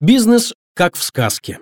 Бизнес как в сказке.